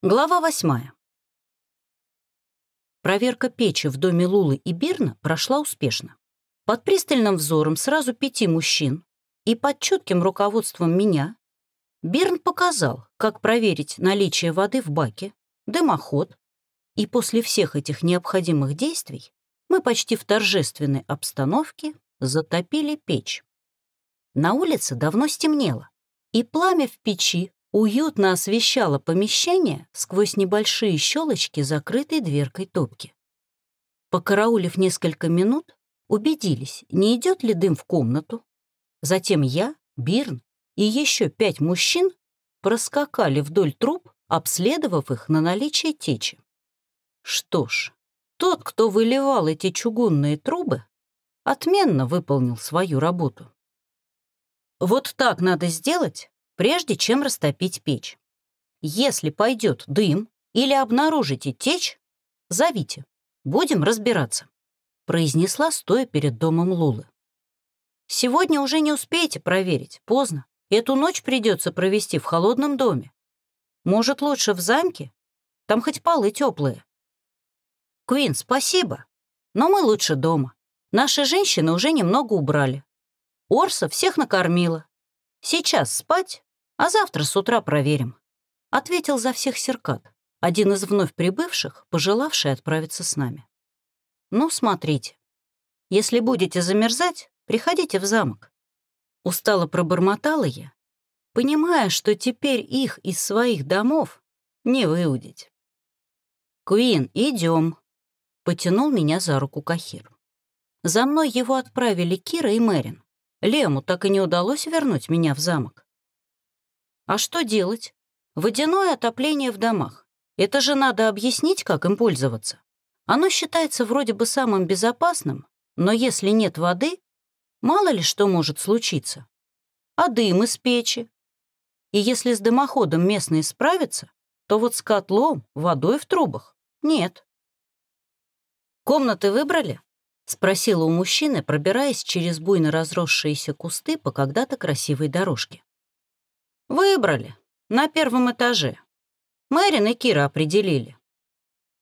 Глава восьмая. Проверка печи в доме Лулы и Бирна прошла успешно. Под пристальным взором сразу пяти мужчин и под чутким руководством меня Бирн показал, как проверить наличие воды в баке, дымоход, и после всех этих необходимых действий мы почти в торжественной обстановке затопили печь. На улице давно стемнело, и пламя в печи уютно освещала помещение сквозь небольшие щелочки, закрытой дверкой топки. Покараулив несколько минут, убедились, не идет ли дым в комнату. Затем я, Бирн и еще пять мужчин проскакали вдоль труб, обследовав их на наличие течи. Что ж, тот, кто выливал эти чугунные трубы, отменно выполнил свою работу. Вот так надо сделать, прежде чем растопить печь. Если пойдет дым или обнаружите течь, зовите, будем разбираться», — произнесла, стоя перед домом Лулы. «Сегодня уже не успеете проверить, поздно. Эту ночь придется провести в холодном доме. Может, лучше в замке? Там хоть полы теплые. Куин, спасибо, но мы лучше дома. Наши женщины уже немного убрали. Орса всех накормила. Сейчас спать, а завтра с утра проверим», — ответил за всех Серкат, один из вновь прибывших, пожелавший отправиться с нами. «Ну, смотрите. Если будете замерзать, приходите в замок». Устало пробормотала я, понимая, что теперь их из своих домов не выудить. «Куин, идем», — потянул меня за руку Кахир. За мной его отправили Кира и Мэрин. Лему так и не удалось вернуть меня в замок. А что делать? Водяное отопление в домах. Это же надо объяснить, как им пользоваться. Оно считается вроде бы самым безопасным, но если нет воды, мало ли что может случиться. А дым из печи? И если с дымоходом местные справятся, то вот с котлом, водой в трубах нет. «Комнаты выбрали?» — спросила у мужчины, пробираясь через буйно разросшиеся кусты по когда-то красивой дорожке. Выбрали. На первом этаже. Мэрин и Кира определили.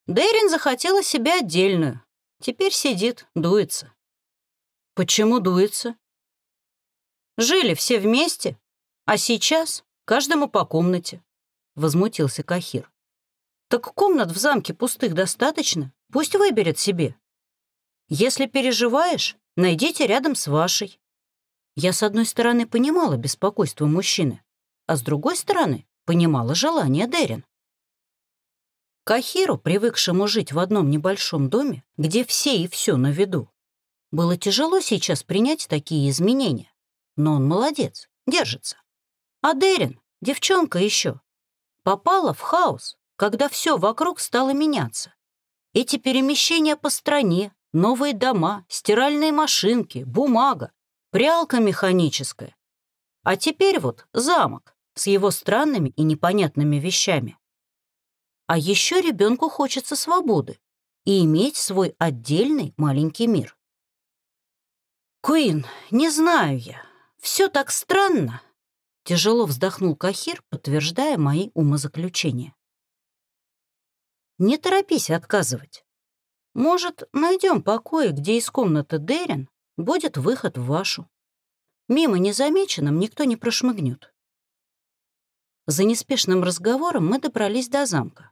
Дэрин захотела себе отдельную. Теперь сидит, дуется. Почему дуется? Жили все вместе, а сейчас каждому по комнате. Возмутился Кахир. Так комнат в замке пустых достаточно, пусть выберет себе. Если переживаешь, найдите рядом с вашей. Я, с одной стороны, понимала беспокойство мужчины, а с другой стороны понимала желание Дерин. Кахиру, привыкшему жить в одном небольшом доме, где все и все на виду, было тяжело сейчас принять такие изменения. Но он молодец, держится. А Дерин, девчонка еще, попала в хаос, когда все вокруг стало меняться. Эти перемещения по стране, новые дома, стиральные машинки, бумага, прялка механическая. А теперь вот замок с его странными и непонятными вещами. А еще ребенку хочется свободы и иметь свой отдельный маленький мир. «Куин, не знаю я. Все так странно», — тяжело вздохнул Кахир, подтверждая мои умозаключения. «Не торопись отказывать. Может, найдем покои, где из комнаты Дерин будет выход в вашу. Мимо незамеченным никто не прошмыгнет. За неспешным разговором мы добрались до замка.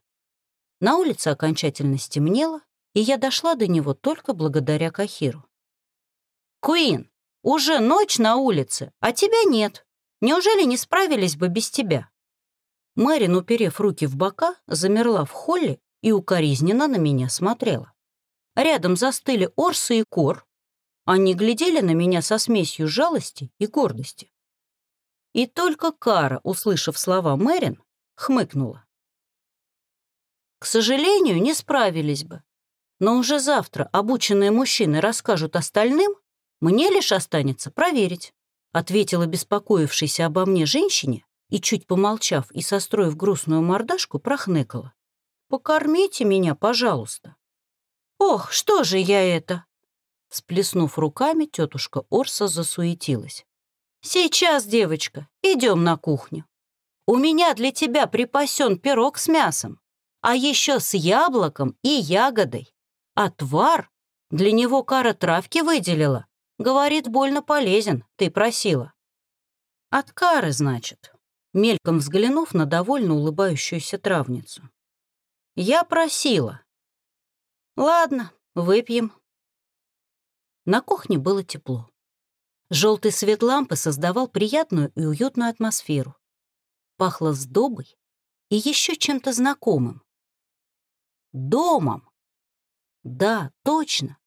На улице окончательно стемнело, и я дошла до него только благодаря Кахиру. «Куин, уже ночь на улице, а тебя нет. Неужели не справились бы без тебя?» Мэрин, уперев руки в бока, замерла в холле и укоризненно на меня смотрела. Рядом застыли Орса и Кор. Они глядели на меня со смесью жалости и гордости. И только Кара, услышав слова Мэрин, хмыкнула. К сожалению, не справились бы. Но уже завтра обученные мужчины расскажут остальным, мне лишь останется проверить, ответила беспокоившейся обо мне женщине и, чуть помолчав и состроив грустную мордашку, прохныкала. «Покормите меня, пожалуйста». «Ох, что же я это?» Сплеснув руками, тетушка Орса засуетилась. «Сейчас, девочка, идем на кухню». У меня для тебя припасен пирог с мясом, а еще с яблоком и ягодой. Отвар для него кара травки выделила. Говорит, больно полезен, ты просила. От кары, значит, мельком взглянув на довольно улыбающуюся травницу. Я просила. Ладно, выпьем. На кухне было тепло. Желтый свет лампы создавал приятную и уютную атмосферу. Пахло сдобой и еще чем-то знакомым. Домом. Да, точно.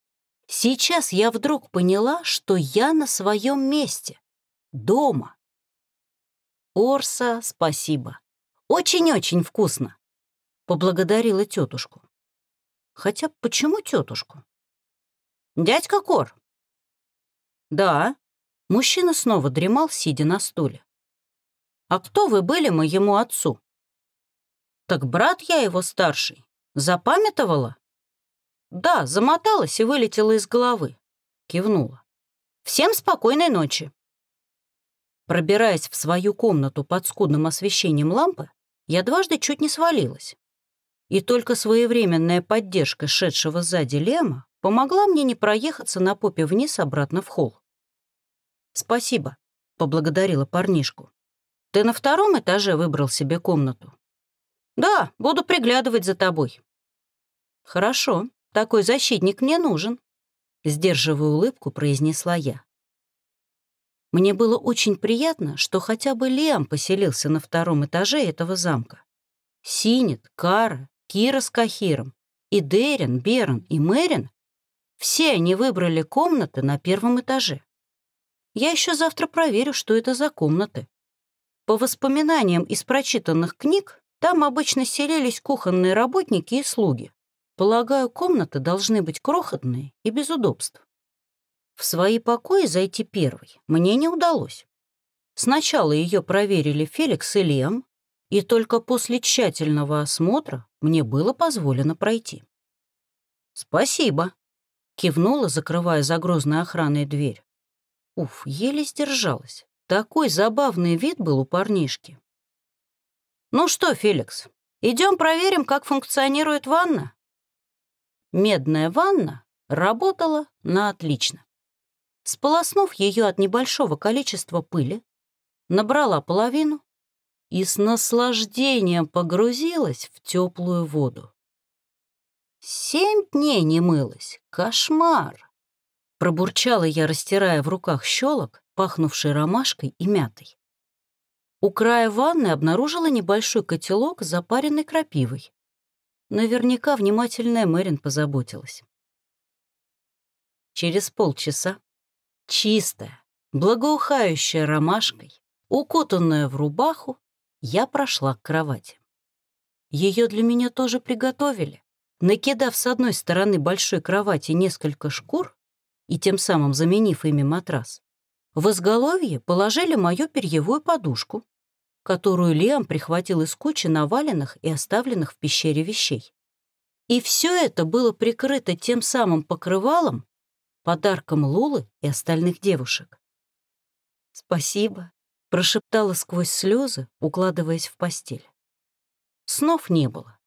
Сейчас я вдруг поняла, что я на своем месте. Дома. Орса, спасибо. Очень-очень вкусно. Поблагодарила тетушку. Хотя почему тетушку? Дядька Кор. Да. Мужчина снова дремал, сидя на стуле. А кто вы были моему отцу? Так брат я его старший. Запамятовала? «Да, замоталась и вылетела из головы», — кивнула. «Всем спокойной ночи». Пробираясь в свою комнату под скудным освещением лампы, я дважды чуть не свалилась. И только своевременная поддержка шедшего сзади Лема помогла мне не проехаться на попе вниз обратно в холл. «Спасибо», — поблагодарила парнишку. «Ты на втором этаже выбрал себе комнату?» «Да, буду приглядывать за тобой». «Хорошо», такой защитник мне нужен», — сдерживая улыбку, произнесла я. Мне было очень приятно, что хотя бы Лиам поселился на втором этаже этого замка. Синет, Кара, Кира с Кахиром, и Дерин, Берн и Мэрин — все они выбрали комнаты на первом этаже. Я еще завтра проверю, что это за комнаты. По воспоминаниям из прочитанных книг, там обычно селились кухонные работники и слуги. Полагаю, комнаты должны быть крохотные и без удобств. В свои покои зайти первой мне не удалось. Сначала ее проверили Феликс и Лем, и только после тщательного осмотра мне было позволено пройти. «Спасибо», — кивнула, закрывая за грозной охраной дверь. Уф, еле сдержалась. Такой забавный вид был у парнишки. «Ну что, Феликс, идем проверим, как функционирует ванна?» Медная ванна работала на отлично. Сполоснув ее от небольшого количества пыли, набрала половину и с наслаждением погрузилась в теплую воду. Семь дней не мылась. Кошмар! Пробурчала я, растирая в руках щелок, пахнувший ромашкой и мятой. У края ванны обнаружила небольшой котелок с запаренной крапивой. Наверняка внимательная Мэрин позаботилась. Через полчаса, чистая, благоухающая ромашкой, укутанная в рубаху, я прошла к кровати. Ее для меня тоже приготовили, накидав с одной стороны большой кровати несколько шкур и тем самым заменив ими матрас. В изголовье положили мою перьевую подушку, которую Лиам прихватил из кучи наваленных и оставленных в пещере вещей. И все это было прикрыто тем самым покрывалом, подарком Лулы и остальных девушек. «Спасибо», — прошептала сквозь слезы, укладываясь в постель. Снов не было.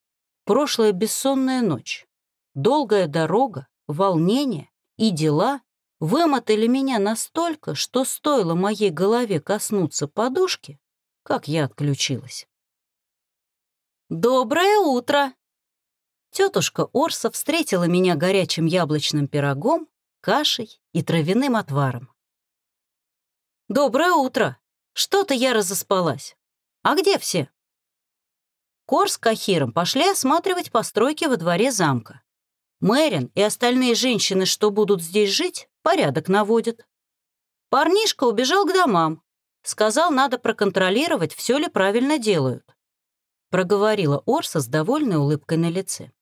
Прошлая бессонная ночь, долгая дорога, волнение и дела вымотали меня настолько, что стоило моей голове коснуться подушки, как я отключилась. «Доброе утро!» Тетушка Орса встретила меня горячим яблочным пирогом, кашей и травяным отваром. «Доброе утро! Что-то я разоспалась. А где все?» Кор с Кахиром пошли осматривать постройки во дворе замка. Мэрин и остальные женщины, что будут здесь жить, порядок наводят. Парнишка убежал к домам, Сказал, надо проконтролировать, все ли правильно делают. Проговорила Орса с довольной улыбкой на лице.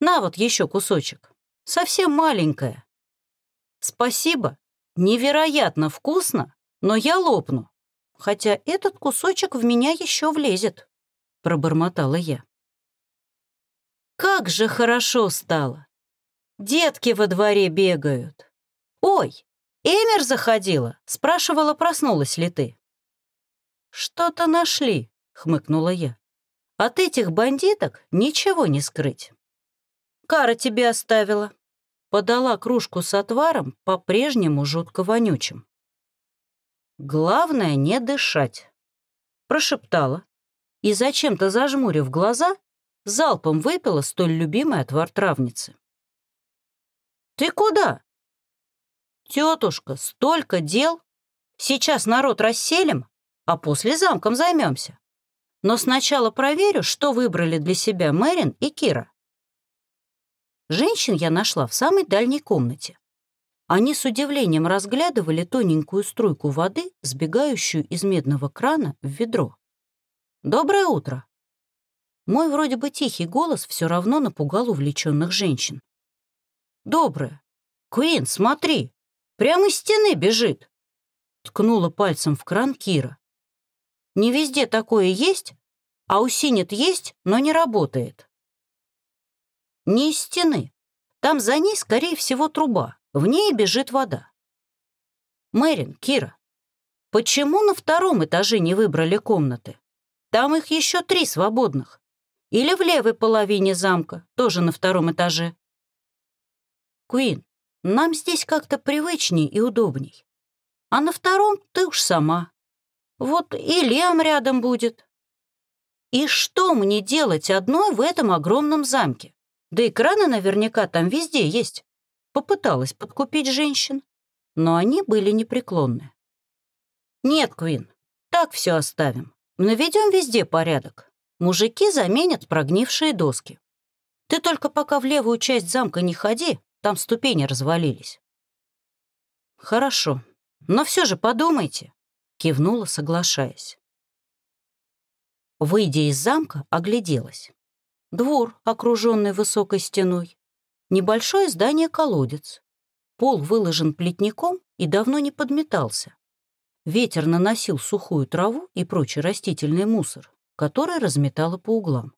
На вот еще кусочек. Совсем маленькая. Спасибо. Невероятно вкусно, но я лопну. Хотя этот кусочек в меня еще влезет, пробормотала я. Как же хорошо стало. Детки во дворе бегают. Ой, Эмер заходила, спрашивала, проснулась ли ты. Что-то нашли, — хмыкнула я. «От этих бандиток ничего не скрыть». «Кара тебе оставила», — подала кружку с отваром, по-прежнему жутко вонючим. «Главное — не дышать», — прошептала, и, зачем-то зажмурив глаза, залпом выпила столь любимый отвар травницы. «Ты куда?» «Тетушка, столько дел! Сейчас народ расселим, а после замком займемся. Но сначала проверю, что выбрали для себя Мэрин и Кира». Женщин я нашла в самой дальней комнате. Они с удивлением разглядывали тоненькую струйку воды, сбегающую из медного крана в ведро. «Доброе утро!» Мой вроде бы тихий голос все равно напугал увлеченных женщин. «Доброе! Куин, смотри! Прямо из стены бежит!» Ткнула пальцем в кран Кира. «Не везде такое есть, а у Синет есть, но не работает». «Не из стены. Там за ней, скорее всего, труба. В ней бежит вода». «Мэрин, Кира, почему на втором этаже не выбрали комнаты?» Там их еще три свободных. Или в левой половине замка, тоже на втором этаже. Куин, нам здесь как-то привычней и удобней. А на втором ты уж сама. Вот и Лиам рядом будет. И что мне делать одной в этом огромном замке? Да экраны наверняка там везде есть. Попыталась подкупить женщин, но они были непреклонны. Нет, Куин, так все оставим. Наведем везде порядок. Мужики заменят прогнившие доски. Ты только пока в левую часть замка не ходи, там ступени развалились. Хорошо, но все же подумайте, кивнула, соглашаясь. Выйдя из замка, огляделась. Двор, окруженный высокой стеной. Небольшое здание-колодец. Пол выложен плетником и давно не подметался. Ветер наносил сухую траву и прочий растительный мусор, который разметало по углам.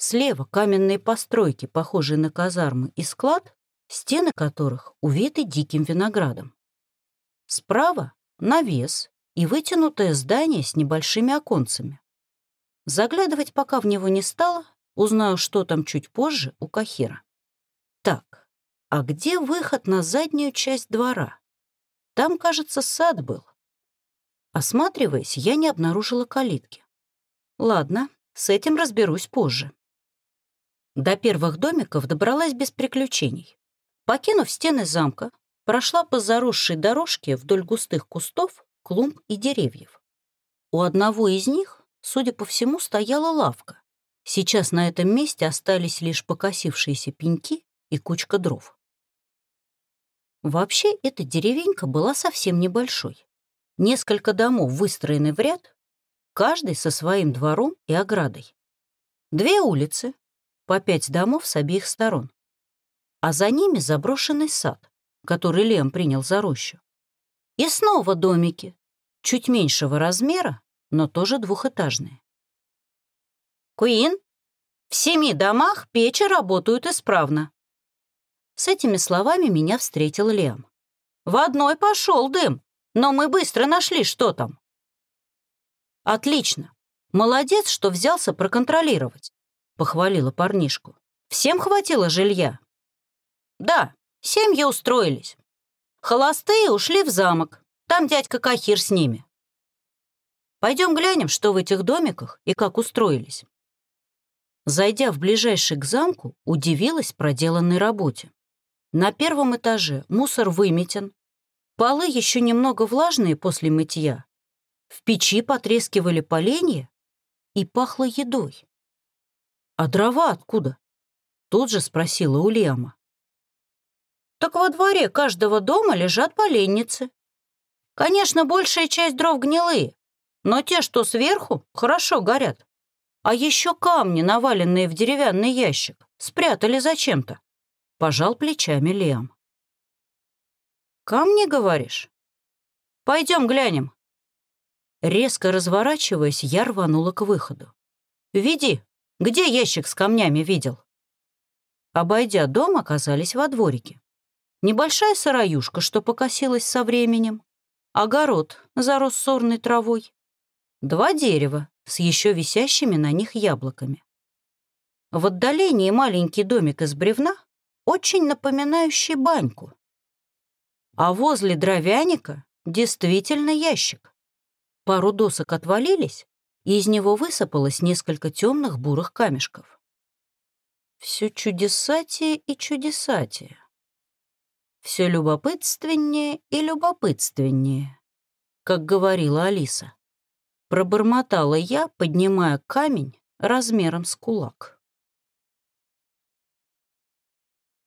Слева каменные постройки, похожие на казармы и склад, стены которых увиты диким виноградом. Справа — навес и вытянутое здание с небольшими оконцами. Заглядывать пока в него не стало, узнаю, что там чуть позже у Кахира. Так, а где выход на заднюю часть двора? Там, кажется, сад был. Осматриваясь, я не обнаружила калитки. Ладно, с этим разберусь позже. До первых домиков добралась без приключений. Покинув стены замка, прошла по заросшей дорожке вдоль густых кустов, клумб и деревьев. У одного из них, судя по всему, стояла лавка. Сейчас на этом месте остались лишь покосившиеся пеньки и кучка дров. Вообще, эта деревенька была совсем небольшой. Несколько домов выстроены в ряд, каждый со своим двором и оградой. Две улицы, по пять домов с обеих сторон. А за ними заброшенный сад, который Лем принял за рощу. И снова домики, чуть меньшего размера, но тоже двухэтажные. «Куин, в семи домах печи работают исправно», с этими словами меня встретил Лем. «В одной пошел дым, но мы быстро нашли, что там». «Отлично. Молодец, что взялся проконтролировать», — похвалила парнишку. «Всем хватило жилья?» «Да, семьи устроились. Холостые ушли в замок. Там дядька Кахир с ними. Пойдем глянем, что в этих домиках и как устроились». Зайдя в ближайший к замку, удивилась проделанной работе. На первом этаже мусор выметен, полы еще немного влажные после мытья, в печи потрескивали поленья и пахло едой. «А дрова откуда?» — тут же спросила Ульяма. «Так во дворе каждого дома лежат поленницы. Конечно, большая часть дров гнилые, но те, что сверху, хорошо горят. А еще камни, наваленные в деревянный ящик, спрятали зачем-то. Пожал плечами Лиам. «Камни, говоришь? Пойдем глянем». Резко разворачиваясь, я рванула к выходу. «Веди, где ящик с камнями видел?» Обойдя дом, оказались во дворике. Небольшая сыроюшка, что покосилась со временем. Огород зарос сорной травой. два дерева с еще висящими на них яблоками. В отдалении маленький домик из бревна, очень напоминающий баньку. А возле дровяника действительно ящик. Пару досок отвалились, и из него высыпалось несколько темных бурых камешков. Все чудесатие и чудесатие. Все любопытственнее и любопытственнее, как говорила Алиса. Пробормотала я, поднимая камень размером с кулак.